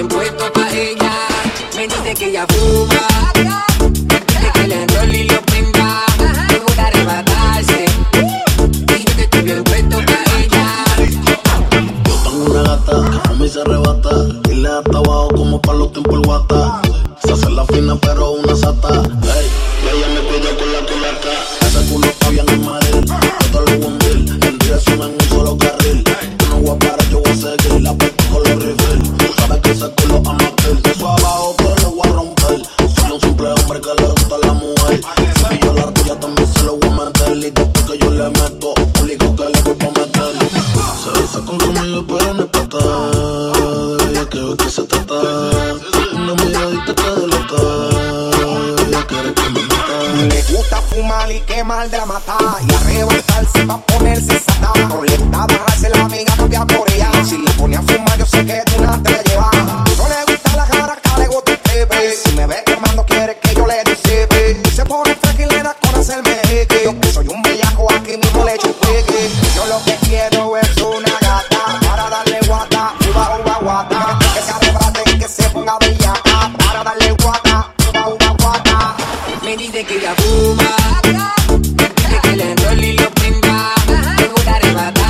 bien puesto pa' ella. Me dice que ella fuma. Pide que le enrolle y lo prenda. Me gusta arrebatarse. Y yo que estoy bien puesto pa' ella. Yo tengo una gata que fuma y se arrebata. Y le hasta abajo como para los tiempos el guata. Se hace la fina, pero una sata. Después que yo le meto, público que le voy a meter. Se besa con conmigo, pero no es pata. De ella que ve que se trata. Una miradita te delata. Ella que me meta. Le gusta fumar y quemar de la mata Y arrebatarse pa' ponerse sata Roleta, bajarse la amiga, cambia por ella Si le pone a fumar yo sé que tú no te la llevas No le gusta la cara, acá le gusta el pepe Si me ve quemando quiere que yo le disipe Y se pone lo que quiero es una gata Para darle guata, uva, uva, guata Que se arrebate y que se ponga bellaca Para darle guata, uva, uva, guata Me dice que ella fuma. Me pide que le enrolle y lo prenda. Arrebatarse.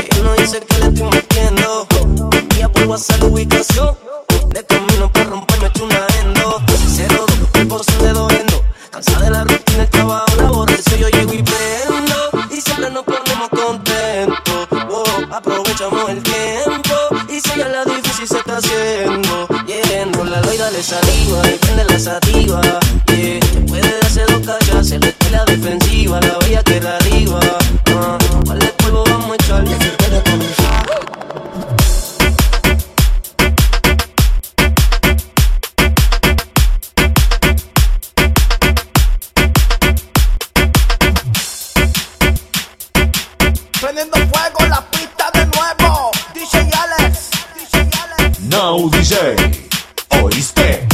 Que no dice que le estoy metiendo. Envía por WhatsApp la ubicación. De camino para romperme echo una endo. Cero tipos son dedo endo. Cansada de la rutina, el trabajo, la aborreció. Yo llego y prendo. Y siempre nos ponemos contentos. Oh, aprovechamos el tiempo. Y si ya la difícil se está haciendo. Yeah, enrólalo y dale saliva. Y prende la sativa. Yeah, te puede hacer dos callas. Se le la defensiva. La bella que la diva. Prendiendo fuego la pista de nuevo. DJ Alex. DJ Alex. Now DJ. ¿Oíste?